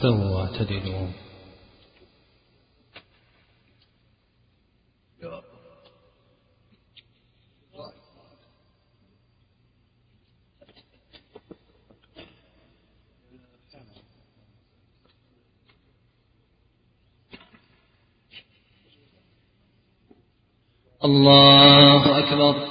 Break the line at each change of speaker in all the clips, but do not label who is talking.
استووا واعتدلوا الله أكبر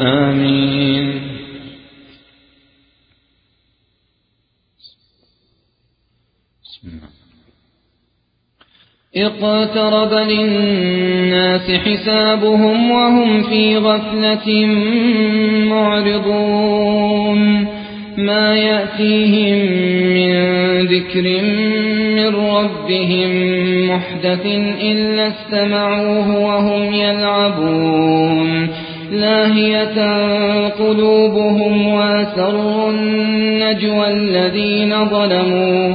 آمين. اقترب للناس حسابهم وهم في غفلة معرضون. ما يأتيهم من ذكر من ربهم محدث إلا استمعوه وهم يلعبون. لاهية قلوبهم وأسروا النجوى الذين ظلموا.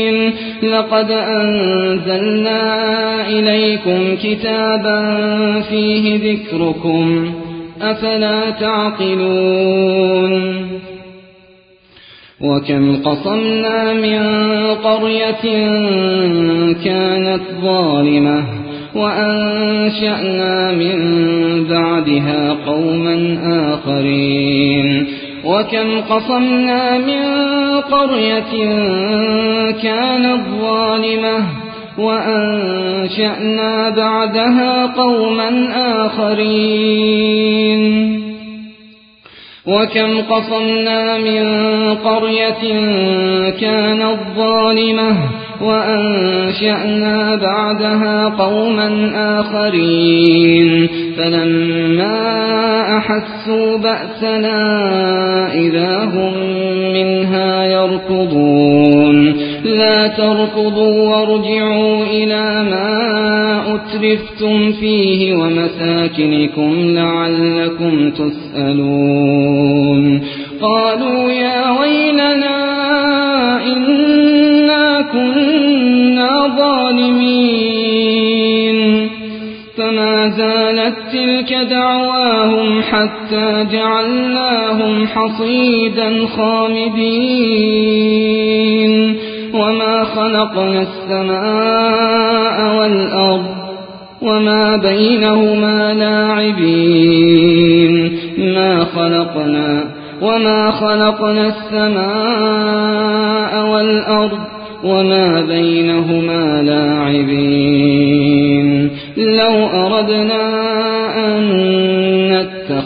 لقد أنزلنا إليكم كتابا فيه ذكركم أفلا تعقلون؟ وكم قصمنا من قرية كانت ظالمة وأنشأنا من بعدها قوما آخرين. وكم قصمنا من قرية كانت ظالمة وأنشأنا بعدها قوما آخرين. وكم قصمنا من قرية كانت ظالمة وأنشأنا بعدها قوما آخرين. فلما أحسوا بأسنا إذا هم منها يركضون. لا تركضوا وارجعوا إلى ما أترفتم فيه ومساكنكم لعلكم تسألون. قالوا يا ويلنا زالت تلك دعواهم حتى جعلناهم حصيدا خامدين. وما خلقنا السماء والأرض وما بينهما لاعبين. ما خلقنا وما خلقنا السماء والأرض وما بينهما لاعبين. لو أردنا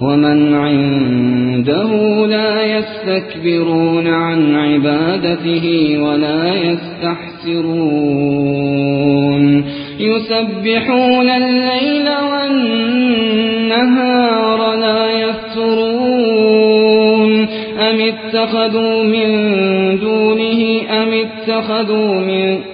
ومن عنده لا يستكبرون عن عبادته ولا يستحسرون. يسبحون الليل والنهار لا يفترون. أم اتخذوا من دونه أم اتخذوا من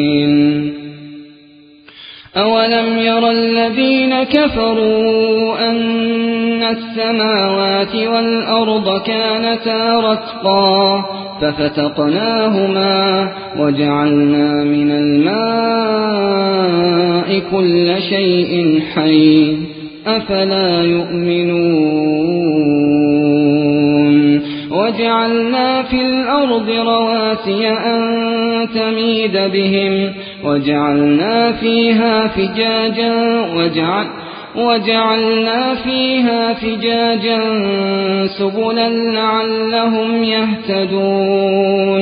أولم ير الذين كفروا أن السماوات والأرض كانتا رتقا ففتقناهما وجعلنا من الماء كل شيء حي أفلا يؤمنون وجعلنا في الأرض رواسي أن تميد بهم وجعلنا فيها فجاجا وجعل وجعلنا فيها فجاجا سبلا لعلهم يهتدون.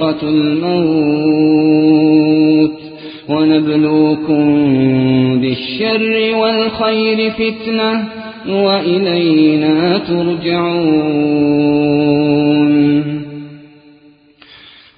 ذائقة الموت ونبلوكم بالشر والخير فتنة وإلينا ترجعون.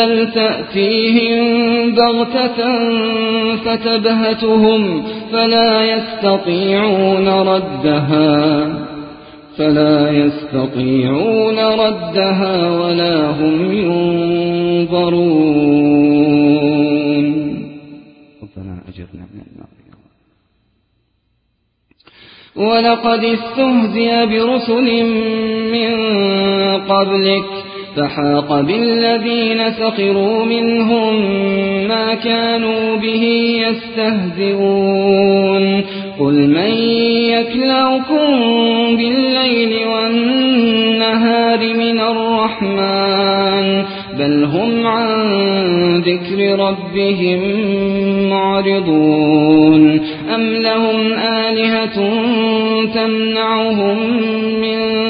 بل تأتيهم بغتة فتبهتهم فلا يستطيعون ردها فلا يستطيعون ردها ولا هم ينظرون ربنا أجرنا من النار ولقد استهزئ برسل من قبلك فحاق بالذين سخروا منهم ما كانوا به يستهزئون. قل من يكلوكم بالليل والنهار من الرحمن؟ بل هم عن ذكر ربهم معرضون. أم لهم آلهة تمنعهم من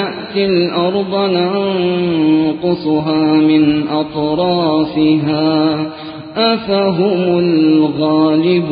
نأتي الأرض ننقصها من أطرافها أفهم الغالبون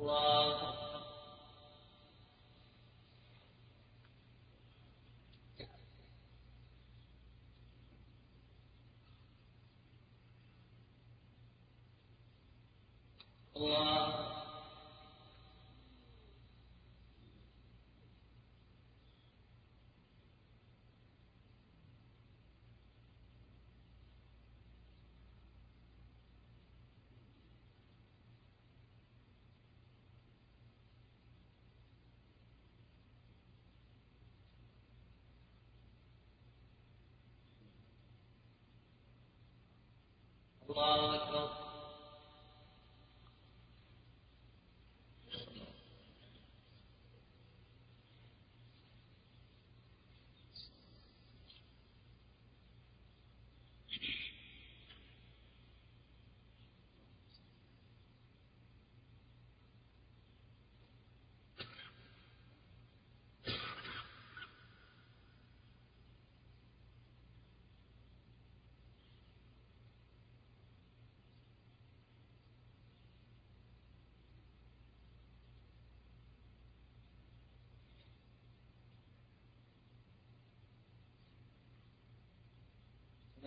Allah Allah. الله أكبر.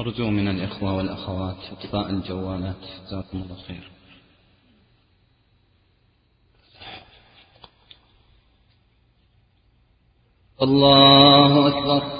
أرجو من الإخوة والأخوات إطفاء الجوالات. جزاكم الله خير. الله أكبر.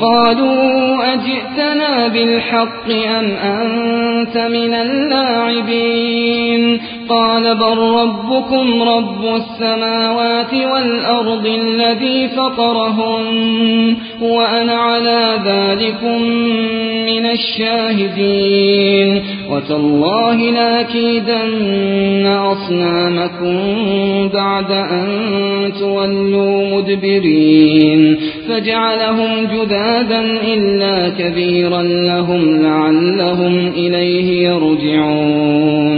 قالوا أجئتنا بالحق أم أنت من اللاعبين قال بل ربكم رب السماوات والأرض الذي فطرهن وأنا على ذلكم من الشاهدين وتالله لأكيدن أصنامكم بعد أن تولوا مدبرين فجعلهم جذاذا إلا كبيرا لهم لعلهم إليه يرجعون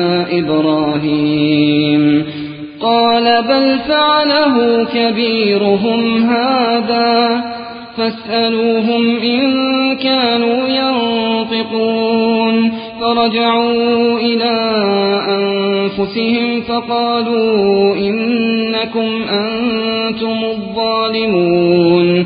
إبراهيم. قال بل فعله كبيرهم هذا فاسألوهم إن كانوا ينطقون. فرجعوا إلى أنفسهم فقالوا إنكم أنتم الظالمون.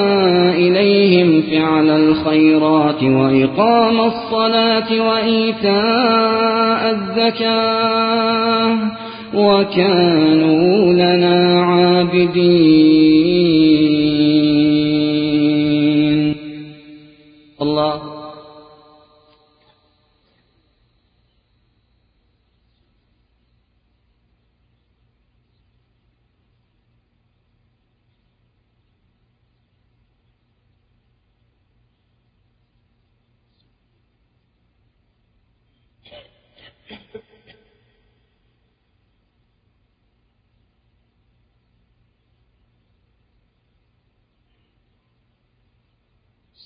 فعل الخيرات وإقام الصلاة وإيتاء الزكاة وكانوا لنا عابدين.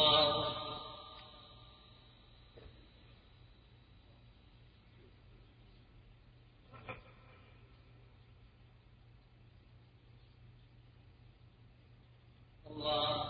الله الله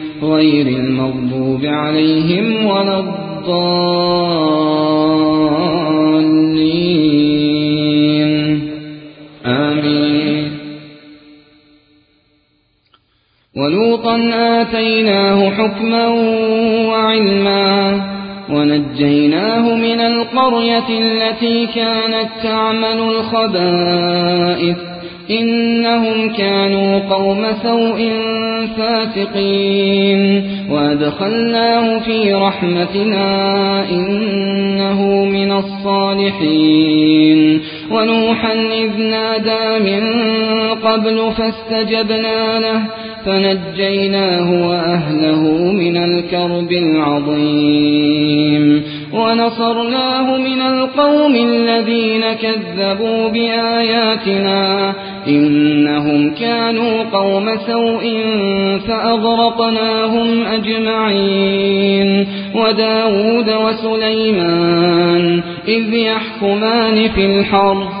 غير المغضوب عليهم ولا الضالين. آمين. ولوطا آتيناه حكما وعلما ونجيناه من القرية التي كانت تعمل الخبائث إنهم كانوا قوم سوء فاسقين. وأدخلناه في رحمتنا إنه من الصالحين. ونوحا إذ نادى من قبل فاستجبنا له فنجيناه وأهله من الكرب العظيم. ونصرناه من القوم الذين كذبوا بآياتنا إنهم كانوا قوم سوء فأغرقناهم أجمعين وداود وسليمان إذ يحكمان في الحرث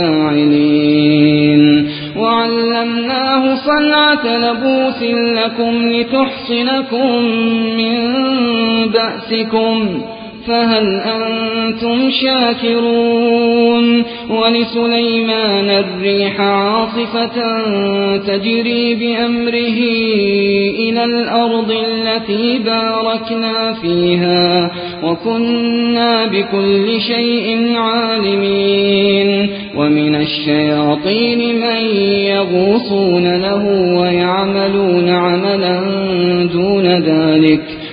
فاعلين وعلمناه صنعة لبوس لكم لتحصنكم من بأسكم. فهل أنتم شاكرون؟ ولسليمان الريح عاصفة تجري بأمره إلى الأرض التي باركنا فيها وكنا بكل شيء عالمين. ومن الشياطين من يغوصون له ويعملون عملا دون ذلك.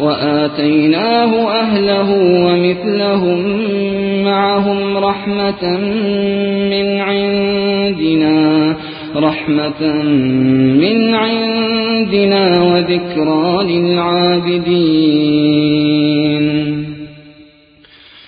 وآتيناه أهله ومثلهم معهم رحمة من عندنا رحمة من عندنا وذكرى للعابدين.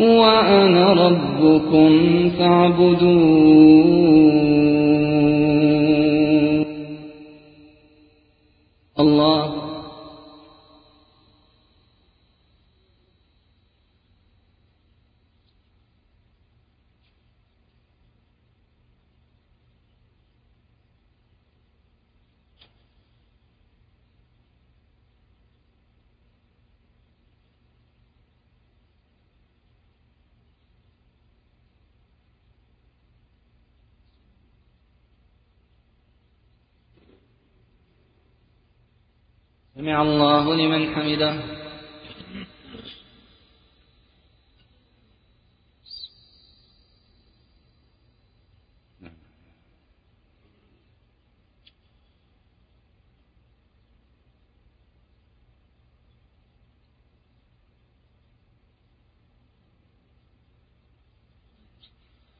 وأنا ربكم فاعبدون. الله لمن حمده.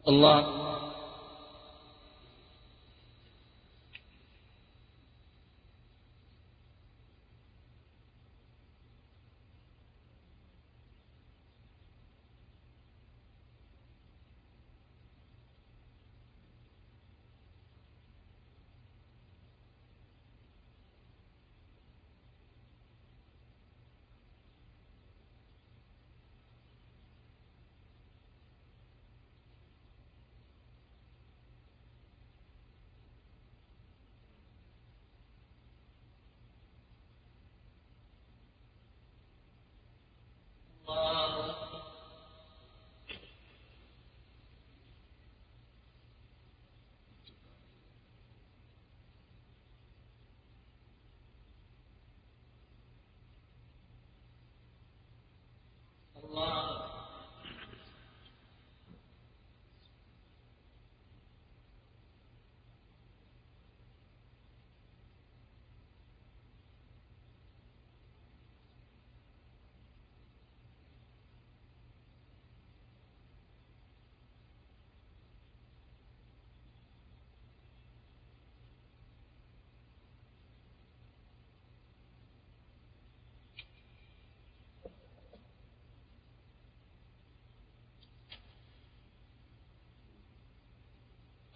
الله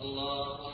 Allah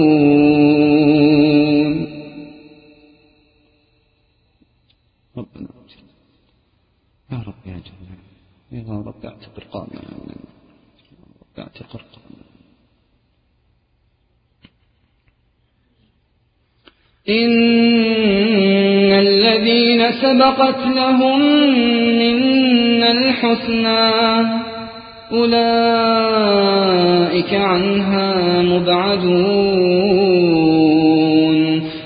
يا رب اعتق رقابنا يا رب اعتق رقابنا
إن الذين سبقت لهم منا الحسنى أولئك عنها مبعدون.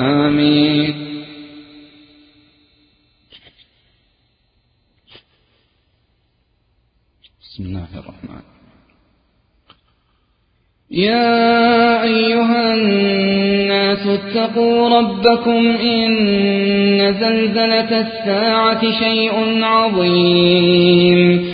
آمين.
بسم الله الرحمن.
يا أيها الناس اتقوا ربكم إن زلزلة الساعة شيء عظيم.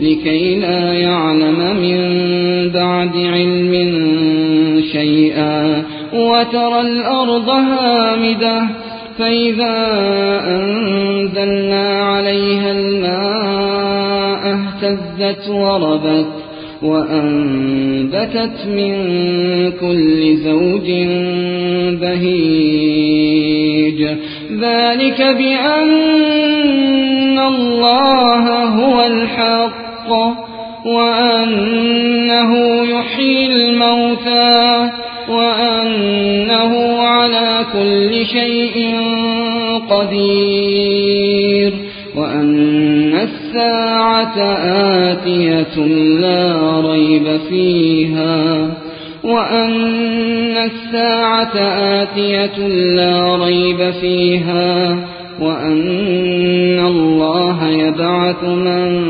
لكي لا يعلم من بعد علم شيئا وترى الأرض هامدة فإذا أنزلنا عليها الماء اهتزت وربت وأنبتت من كل زوج بهيج ذلك بأن الله هو الحق وأنه يحيي الموتى وأنه على كل شيء قدير وأن الساعة آتية لا ريب فيها وأن الساعة آتية لا ريب فيها وأن الله يبعث من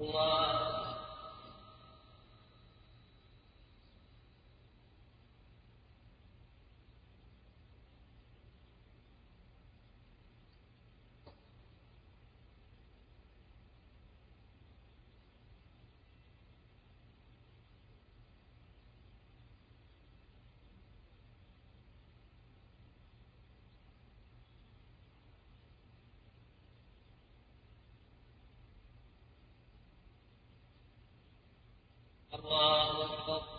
الله الله أكبر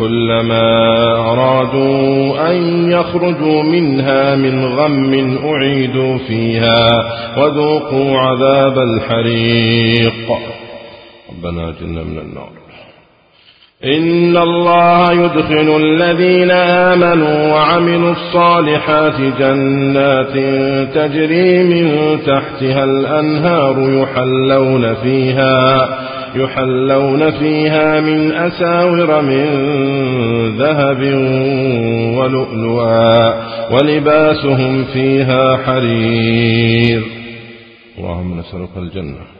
كلما أرادوا أن يخرجوا منها من غم أعيدوا فيها وذوقوا عذاب الحريق. ربنا أجلنا من النار. إن الله يدخل الذين آمنوا وعملوا الصالحات جنات تجري من تحتها الأنهار يحلون فيها يحلون فيها من أساور من ذهب ولؤلؤا ولباسهم فيها حرير. اللهم نسألك الجنة.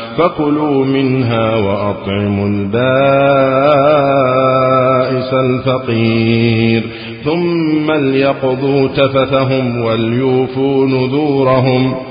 فكلوا منها وأطعموا البائس الفقير. ثم ليقضوا تفثهم وليوفوا نذورهم.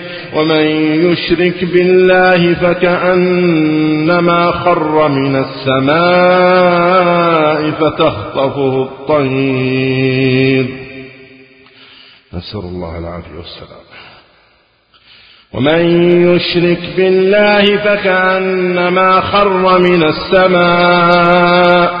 ومن يشرك بالله فكأنما خر من السماء فتخطفه الطير. نسأل الله العافية والسلام. ومن يشرك بالله فكأنما خر من السماء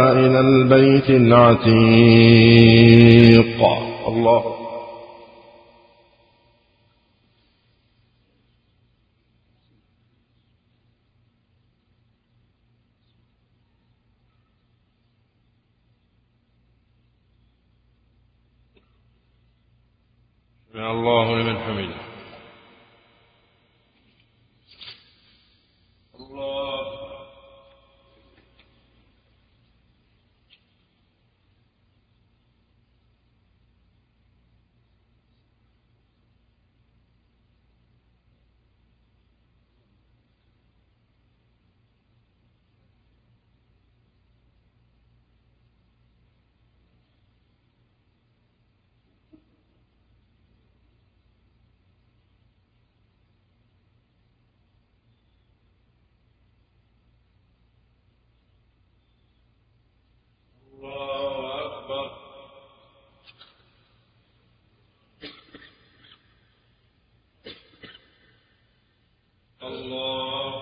إلى البيت العتيق. الله. الله لمن حمده الله الله أكبر الله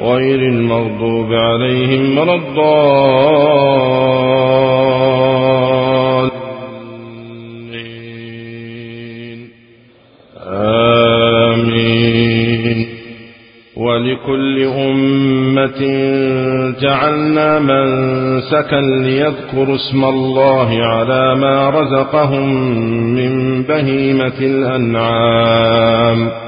غير المغضوب عليهم ولا الضالين. آمين. ولكل أمة جعلنا منسكا ليذكروا اسم الله على ما رزقهم من بهيمة الأنعام.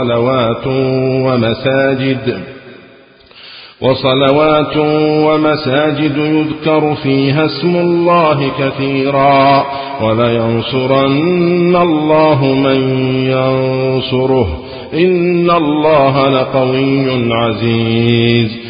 وصلوات ومساجد. وصلوات ومساجد يذكر فيها اسم الله كثيرا ولينصرن الله من ينصره. إن الله لقوي عزيز.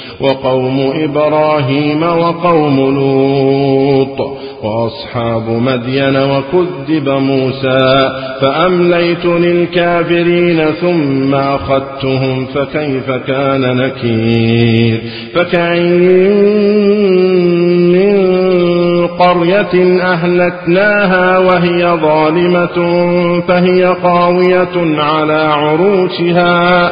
وقوم إبراهيم وقوم لوط وأصحاب مدين وكذب موسى فأمليت للكافرين ثم أخذتهم فكيف كان نكير فكأين من قرية أهلكناها وهي ظالمة فهي خاوية على عروشها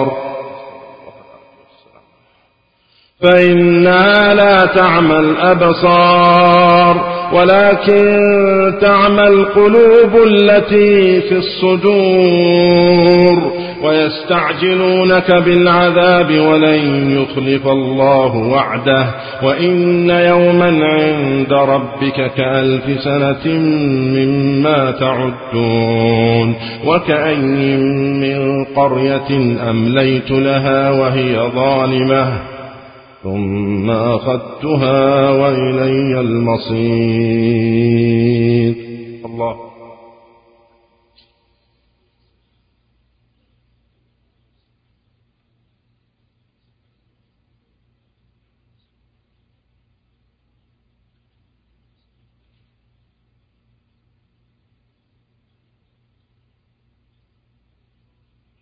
فإنها لا تعمى الأبصار ولكن تعمى القلوب التي في الصدور ويستعجلونك بالعذاب ولن يخلف الله وعده وإن يوما عند ربك كألف سنة مما تعدون وكأي من قرية أمليت لها وهي ظالمة. ثم أخذتها وإلي المصير. الله.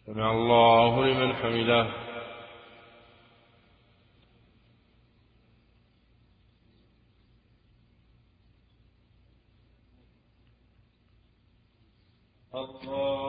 سمع الله لمن حمده. Allah.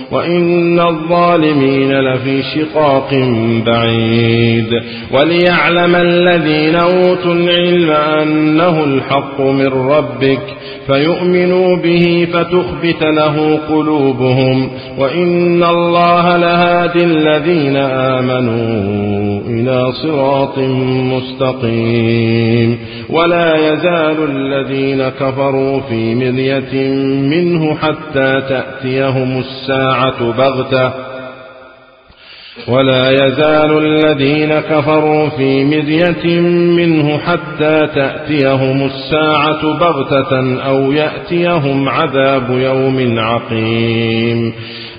وإن الظالمين لفي شقاق بعيد وليعلم الذين أوتوا العلم أنه الحق من ربك فيؤمنوا به فتخبت له قلوبهم وإن الله لهادي الذين آمنوا إلى صراط مستقيم ولا يزال الذين كفروا في مرية منه حتى تأتيهم الساعة بغتة. ولا يزال الذين كفروا في مرية منه حتى تأتيهم الساعة بغتة أو يأتيهم عذاب يوم عقيم.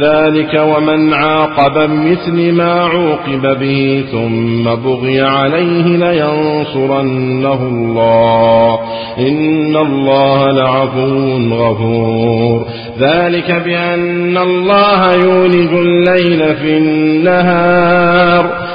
ذلك ومن عاقب مثل ما عوقب به ثم بغي عليه لينصرنه الله. إن الله لعفو غفور. ذلك بأن الله يولج الليل في النهار.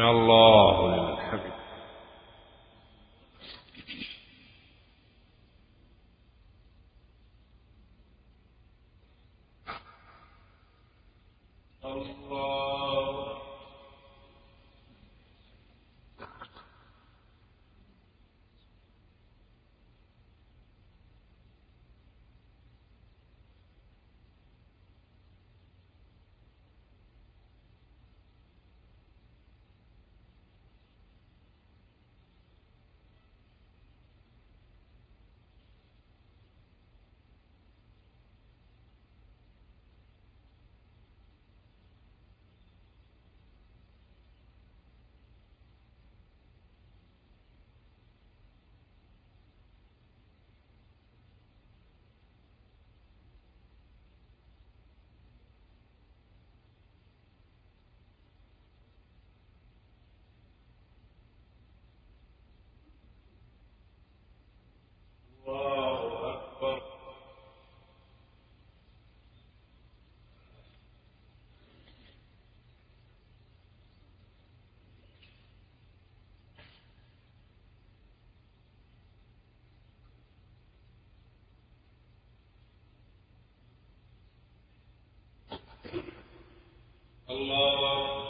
الله لمن حمد الله الله أكبر الله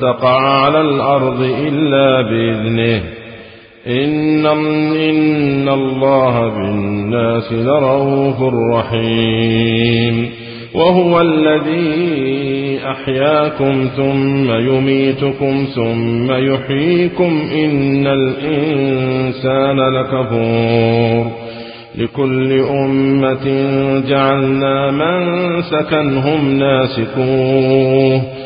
تقع على الأرض إلا بإذنه. إن, إن الله بالناس لرؤوف رحيم. وهو الذي أحياكم ثم يميتكم ثم يحييكم. إن الإنسان لكفور. لكل أمة جعلنا من سكنهم ناسكوه.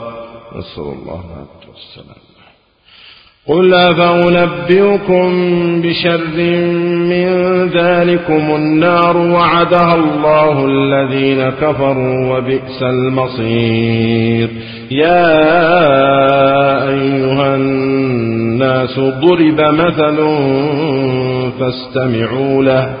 نسأل الله والسلام. قل أفأنبئكم بشر من ذلكم النار وعدها الله الذين كفروا وبئس المصير. يا أيها الناس ضرب مثل فاستمعوا له.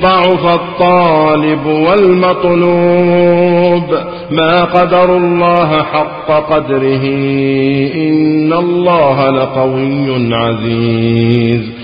ضعف الطالب والمطلوب. ما قدر الله حق قدره. إن الله لقوي عزيز.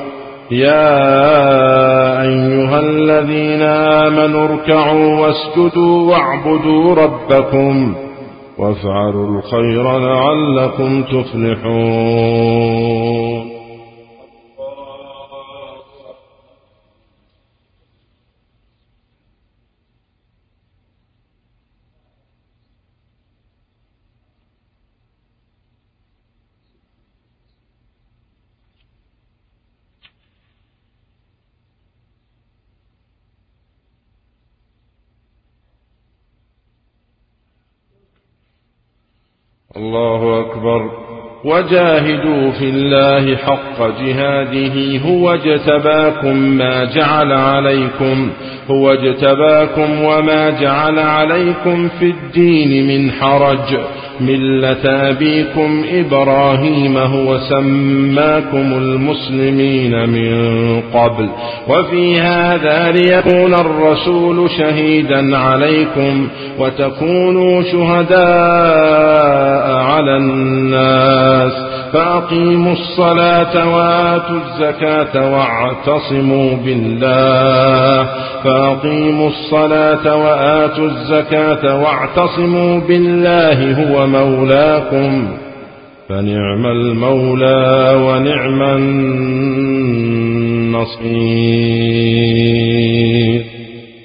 يا أيها الذين آمنوا اركعوا واسجدوا واعبدوا ربكم وافعلوا الخير لعلكم تفلحون. الله أكبر. وجاهدوا في الله حق جهاده هو اجتباكم ما جعل عليكم هو اجتباكم وما جعل عليكم في الدين من حرج. ملة أبيكم إبراهيم هو سماكم المسلمين من قبل. وفي هذا ليكون الرسول شهيدا عليكم وتكونوا شهداء على الناس فأقيموا الصلاة وآتوا الزكاة واعتصموا بالله فأقيموا الصلاة وآتوا الزكاة واعتصموا بالله هو مولاكم فنعم المولى ونعم النصير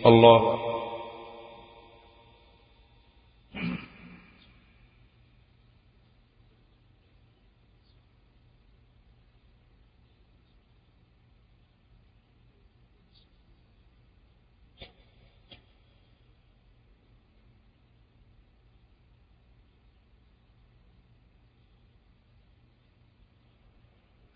الله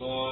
nós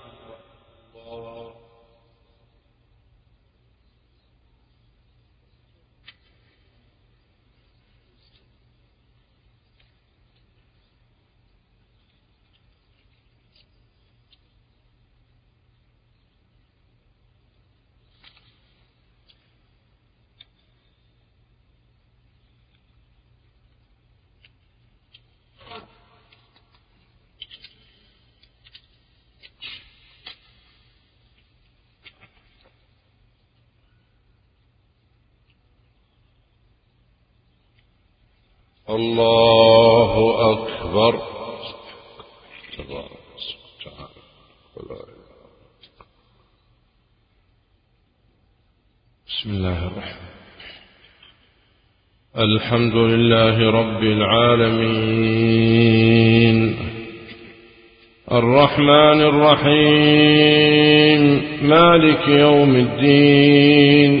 أكبر بسم الله الرحمن الحمد لله رب العالمين الرحمن الرحيم مالك يوم الدين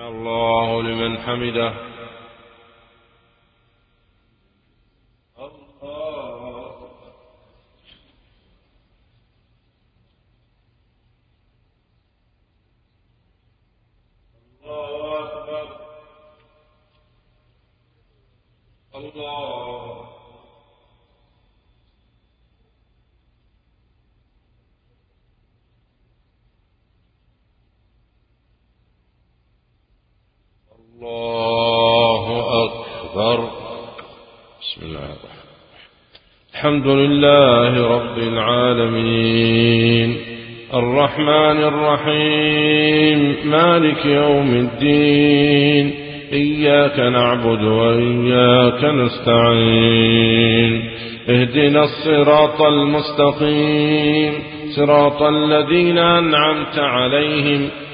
الله لمن حمده.
الله
الله أكبر. بسم الله الرحمن الحمد لله رب العالمين. الرحمن الرحيم. مالك يوم الدين. إياك نعبد وإياك نستعين. اهدنا الصراط المستقيم. صراط الذين أنعمت عليهم.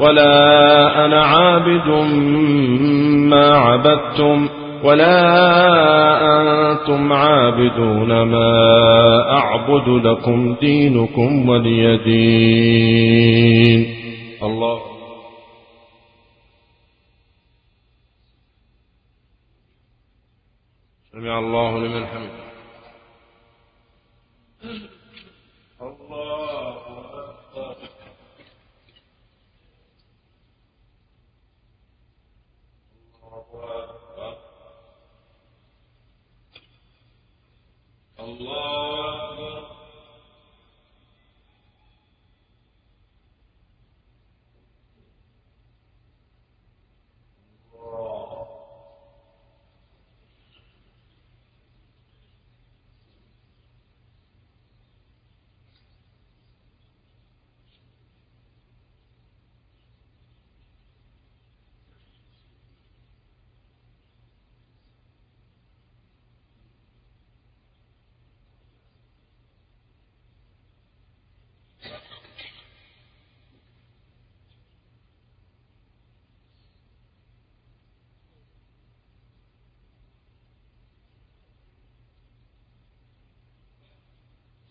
ولا أنا عابد ما عبدتم ولا أنتم عابدون ما أعبد لكم دينكم ولي دين الله سمع الله لمن حمده
الله أكبر الله أكبر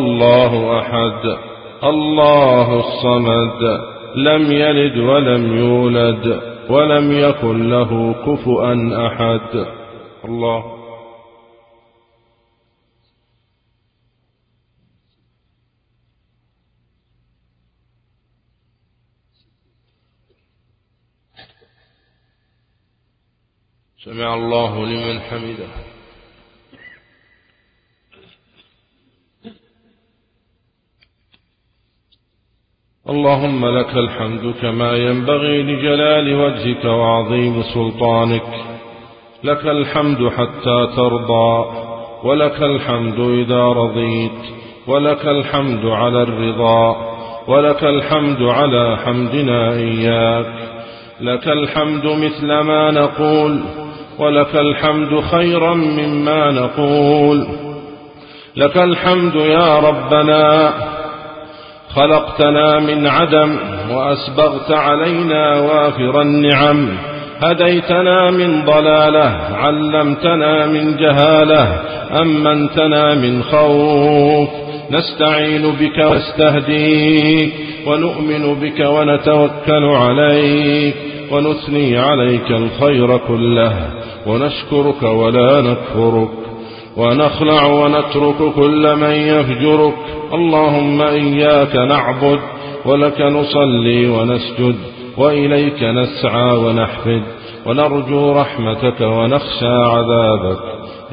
الله أحد الله الصمد لم يلد ولم يولد ولم يكن له كفؤا أحد. الله. سمع الله لمن حمده. اللهم لك الحمد كما ينبغي لجلال وجهك وعظيم سلطانك. لك الحمد حتى ترضى ولك الحمد إذا رضيت ولك الحمد على الرضا ولك الحمد على حمدنا إياك. لك الحمد مثل ما نقول ولك الحمد خيرا مما نقول. لك الحمد يا ربنا خلقتنا من عدم وأسبغت علينا وافر النعم. هديتنا من ضلالة علمتنا من جهالة أمنتنا من خوف. نستعين بك ونستهديك ونؤمن بك ونتوكل عليك ونثني عليك الخير كله ونشكرك ولا نكفرك. ونخلع ونترك كل من يفجرك. اللهم إياك نعبد ولك نصلي ونسجد وإليك نسعى ونحفد. ونرجو رحمتك ونخشى عذابك.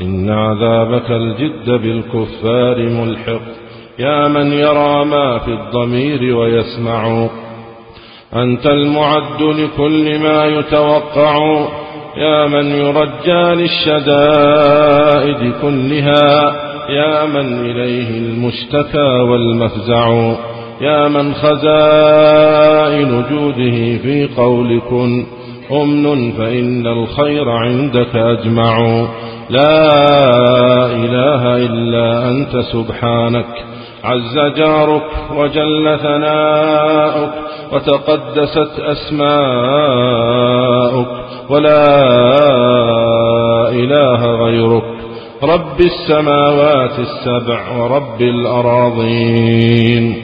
إن عذابك الجد بالكفار ملحق. يا من يرى ما في الضمير ويسمع. أنت المعد لكل ما يتوقع. يا من يرجى للشدائد كلها يا من إليه المشتكى والمفزع يا من خزائن جوده في قول كن أمن فإن الخير عندك أجمع. لا إله إلا أنت سبحانك عز جارك وجل ثناؤك وتقدست أسماؤك. ولا إله غيرك. رب السماوات السبع ورب الأراضين.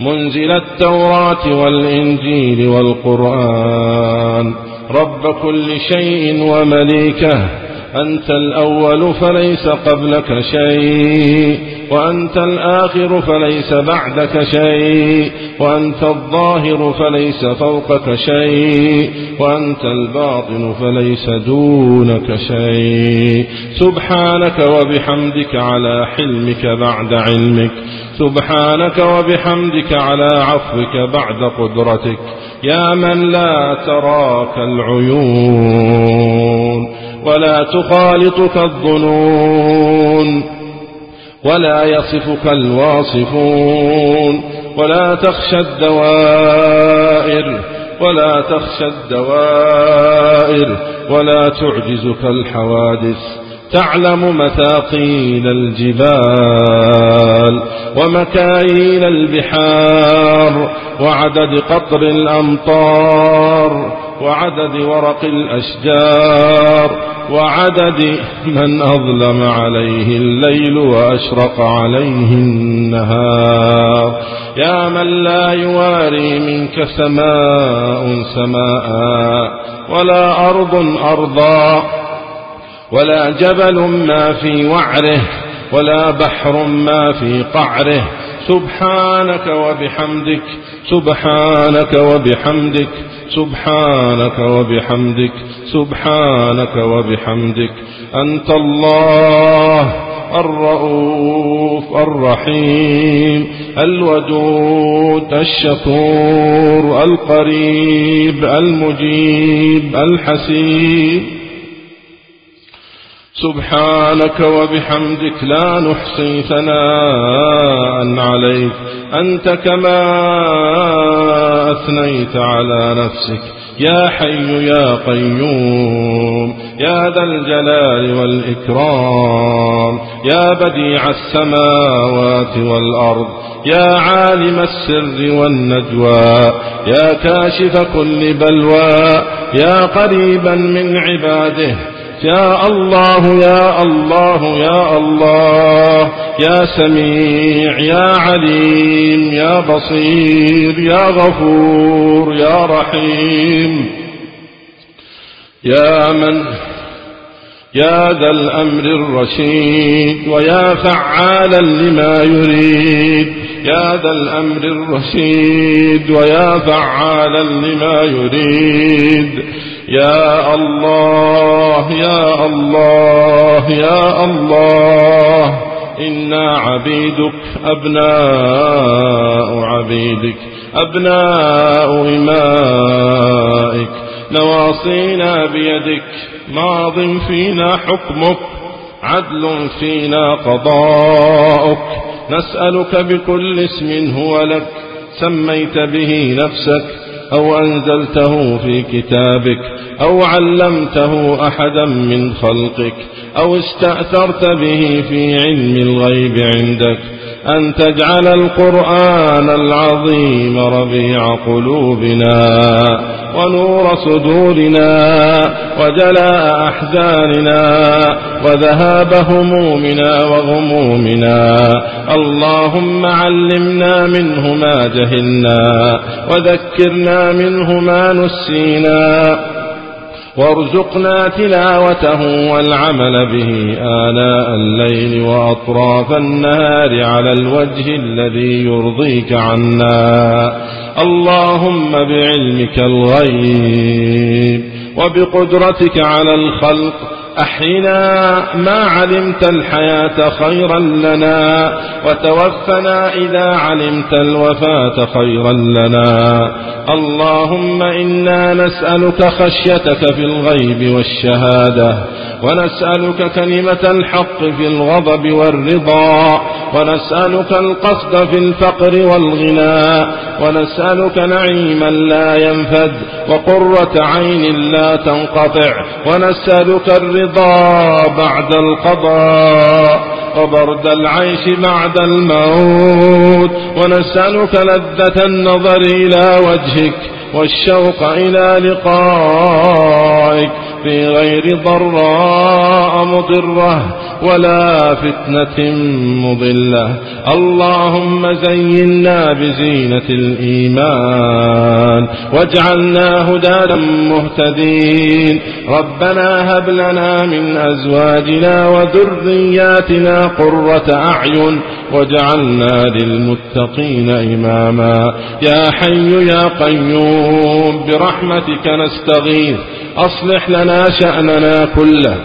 منزل التوراة والإنجيل والقرآن. رب كل شيء ومليكه. أنت الأول فليس قبلك شيء وأنت الآخر فليس بعدك شيء وأنت الظاهر فليس فوقك شيء وأنت الباطن فليس دونك شيء. سبحانك وبحمدك على حلمك بعد علمك سبحانك وبحمدك على عفوك بعد قدرتك. يا من لا تراك العيون. ولا تخالطك الظنون ولا يصفك الواصفون ولا تخشى الدوائر ولا تخشى الدوائر ولا تعجزك الحوادث تعلم مثاقيل الجبال ومكاييل البحار وعدد قطر الأمطار وعدد ورق الأشجار وعدد من أظلم عليه الليل وأشرق عليه النهار. يا من لا يواري منك سماء سماء ولا أرض أرضا ولا جبل ما في وعره ولا بحر ما في قعره. سبحانك وبحمدك سبحانك وبحمدك سبحانك وبحمدك سبحانك وبحمدك. أنت الله الرؤوف الرحيم الودود الشكور القريب المجيب الحسيب. سبحانك وبحمدك لا نحصي ثناء عليك. أنت كما أثنيت على نفسك. يا حي يا قيوم. يا ذا الجلال والإكرام. يا بديع السماوات والأرض. يا عالم السر والنجوى. يا كاشف كل بلوى. يا قريبا من عباده. يا الله يا الله يا الله يا سميع يا عليم يا بصير يا غفور يا رحيم يا من يا ذا الأمر الرشيد ويا فعالا لما يريد يا ذا الأمر الرشيد ويا فعالا لما يريد. يا الله يا الله يا الله إنا عبيدك أبناء عبيدك أبناء إمائك نواصينا بيدك ماض فينا حكمك عدل فينا قضاؤك نسألك بكل اسم هو لك سميت به نفسك أو أنزلته في كتابك أو علمته أحدا من خلقك أو استأثرت به في علم الغيب عندك أن تجعل القرآن العظيم ربيع قلوبنا ونور صدورنا وجلاء أحزاننا وذهاب همومنا وغمومنا. اللهم علمنا منه ما جهلنا وذكرنا منه ما نسينا. وارزقنا تلاوته والعمل به آناء الليل وأطراف النهار على الوجه الذي يرضيك عنا. اللهم بعلمك الغيب وبقدرتك على الخلق أحينا ما علمت الحياة خيرا لنا وتوفنا إذا علمت الوفاة خيرا لنا. اللهم إنا نسألك خشيتك في الغيب والشهادة ونسألك كلمة الحق في الغضب والرضا ونسألك القصد في الفقر والغنى ونسألك نعيما لا ينفد وقرة عين لا تنقطع ونسألك الرضا بعد القضاء وبرد العيش بعد الموت. ونسألك لذة النظر إلى وجهك والشوق إلى لقائك. في غير ضراء مضرة ولا فتنة مضلة. اللهم زينا بزينة الإيمان واجعلنا هداة مهتدين ربنا هب لنا من أزواجنا وذرياتنا قرة أعين واجعلنا للمتقين إماما. يا حي يا قيوم برحمتك نستغيث. أصلح لنا شأننا كله.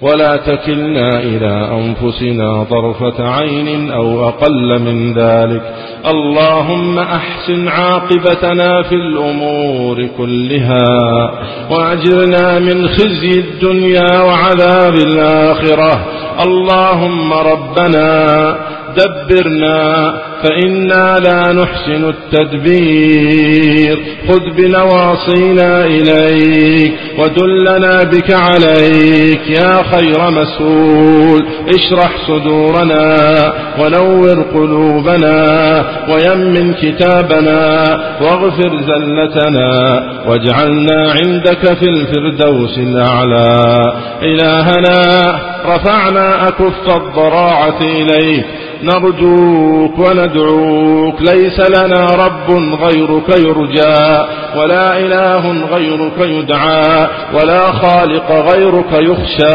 ولا تكلنا إلى أنفسنا طرفة عين أو أقل من ذلك. اللهم أحسن عاقبتنا في الأمور كلها. وأجرنا من خزي الدنيا وعذاب الآخرة. اللهم ربنا دبرنا فإنا لا نحسن التدبير. خذ بنواصينا إليك ودلنا بك عليك يا خير مسؤول. اشرح صدورنا ونور قلوبنا ويمن كتابنا واغفر زلتنا واجعلنا عندك في الفردوس الأعلى. إلهنا رفعنا أكف الضراعة إليك. نرجوك وندعوك ليس لنا رب غيرك يرجى ولا إله غيرك يدعى ولا خالق غيرك يخشى.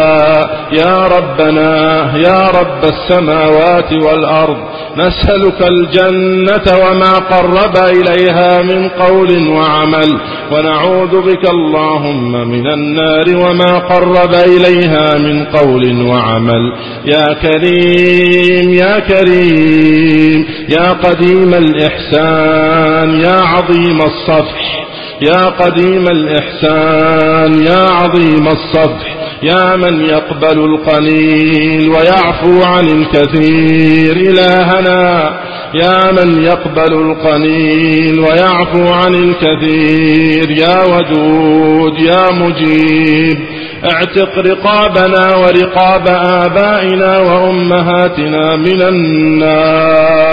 يا ربنا يا رب السماوات والأرض نسألك الجنة وما قرب إليها من قول وعمل ونعوذ بك اللهم من النار وما قرب إليها من قول وعمل. يا كريم يا كريم يا قديم الإحسان يا عظيم الصفح. يا قديم الإحسان يا عظيم الصفح يا من يقبل القليل ويعفو عن الكثير. إلهنا يا من يقبل القليل ويعفو عن الكثير. يا ودود يا مجيب. اعتق رقابنا ورقاب آبائنا وأمهاتنا من النار.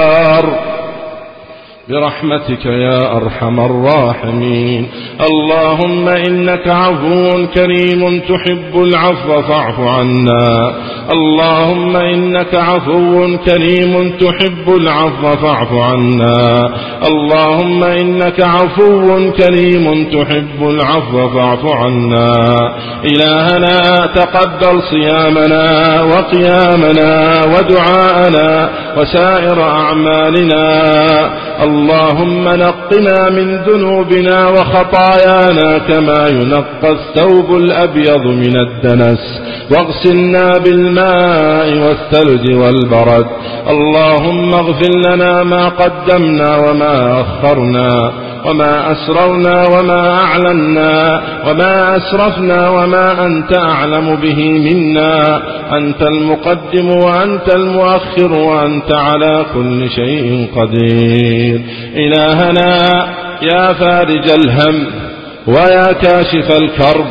برحمتك يا أرحم الراحمين. اللهم إنك عفو كريم تحب العفو فاعف عنا. اللهم إنك عفو كريم تحب العفو فاعف عنا. اللهم إنك عفو كريم تحب العفو فاعف عنا. إلهنا تقبل صيامنا وقيامنا ودعاءنا وسائر أعمالنا. اللهم نقنا من ذنوبنا وخطايانا كما ينقى الثوب الأبيض من الدنس. واغسلنا بالماء والثلج والبرد. اللهم اغفر لنا ما قدمنا وما أخرنا. وما أسررنا وما أعلنا وما أسرفنا وما أنت أعلم به منا أنت المقدم وأنت المؤخر وأنت على كل شيء قدير إلهنا يا فارج الهم ويا كاشف الكرب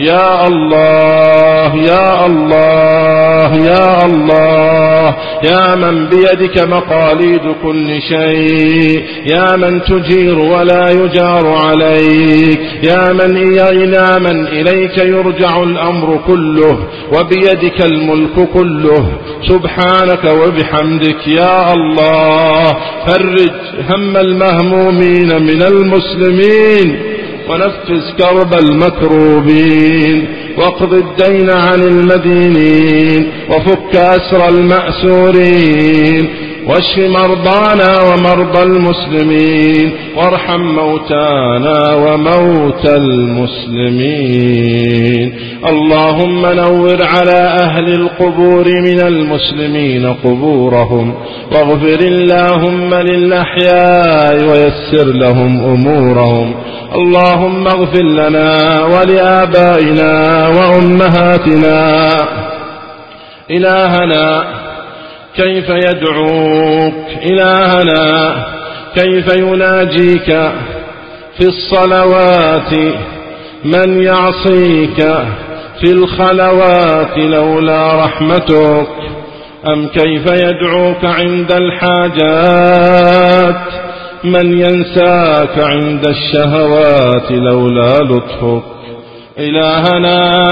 يا الله يا الله يا الله يا من بيدك مقاليد كل شيء يا من تجير ولا يجار عليك يا من إلى من إليك يرجع الأمر كله وبيدك الملك كله. سبحانك وبحمدك يا الله. فرج هم المهمومين من المسلمين. ونفس كرب المكروبين واقض الدين عن المدينين وفك أسر المأسورين واشف مرضانا ومرضى المسلمين وارحم موتانا وموتى المسلمين. اللهم نور على أهل القبور من المسلمين قبورهم واغفر اللهم للأحياء ويسر لهم أمورهم. اللهم اغفر لنا ولآبائنا وأمهاتنا. إلهنا كيف يدعوك إلهنا؟ كيف يناجيك؟ في الصلوات من يعصيك؟ في الخلوات لولا رحمتك؟ أم كيف يدعوك عند الحاجات؟ من ينساك عند الشهوات لولا لطفك؟ إلهنا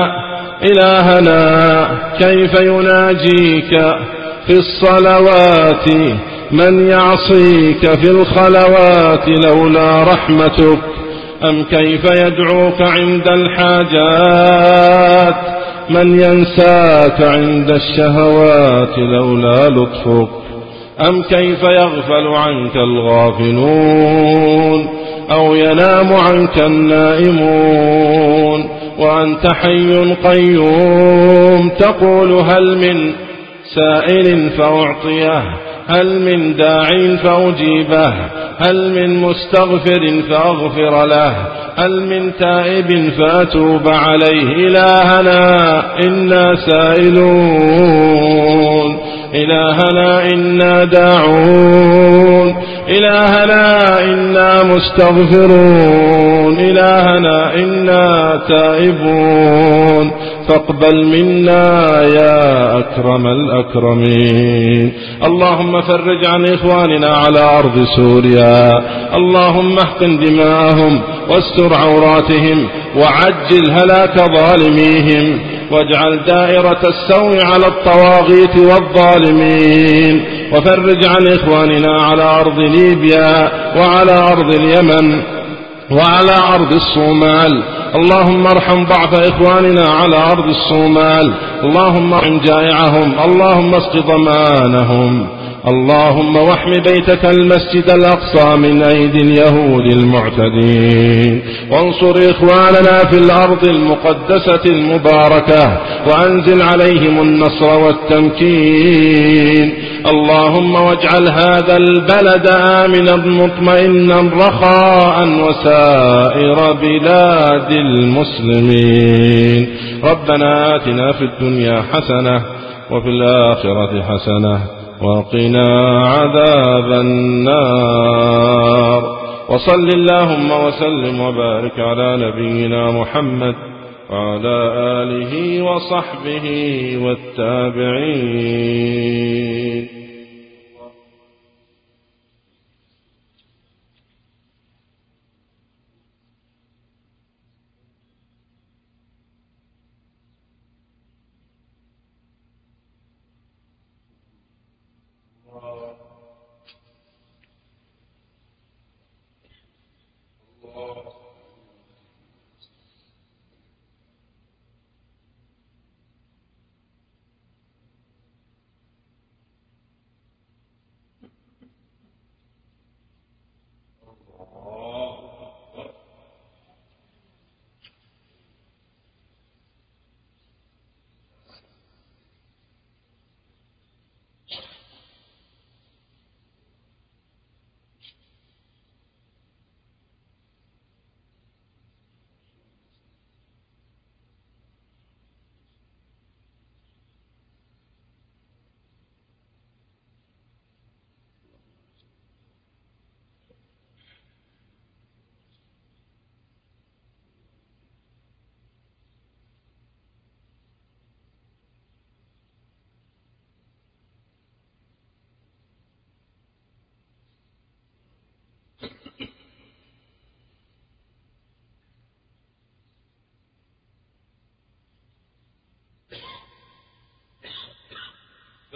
إلهنا كيف يناجيك؟ في الصلوات من يعصيك في الخلوات لولا رحمتك أم كيف يدعوك عند الحاجات؟ من ينساك عند الشهوات لولا لطفك أم كيف يغفل عنك الغافلون؟ أو ينام عنك النائمون؟ وأنت حي قيوم تقول هل من سائل فأعطيه هل من داع فأجيبه هل من مستغفر فأغفر له هل من تائب فأتوب عليه إلهنا إنا سائلون إلهنا إنا داعون إلهنا إنا مستغفرون إلهنا إنا تائبون. فاقبل منا يا أكرم الأكرمين. اللهم فرج عن إخواننا على أرض سوريا. اللهم احقن دماءهم واستر عوراتهم وعجل هلاك ظالميهم. واجعل دائرة السوء على الطواغيت والظالمين. وفرج عن إخواننا على أرض ليبيا وعلى أرض اليمن. وعلى أرض الصومال. اللهم ارحم ضعف إخواننا على أرض الصومال. اللهم ارحم جائعهم. اللهم اسق ضمانهم اللهم واحم بيتك المسجد الأقصى من أيدي اليهود المعتدين. وانصر إخواننا في الأرض المقدسة المباركة وأنزل عليهم النصر والتمكين. اللهم واجعل هذا البلد آمنا مطمئنا رخاء وسائر بلاد المسلمين. ربنا آتنا في الدنيا حسنة وفي الآخرة حسنة. وقنا عذاب النار. وصل اللهم وسلم وبارك على نبينا محمد وعلى آله وصحبه والتابعين.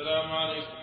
السلام عليكم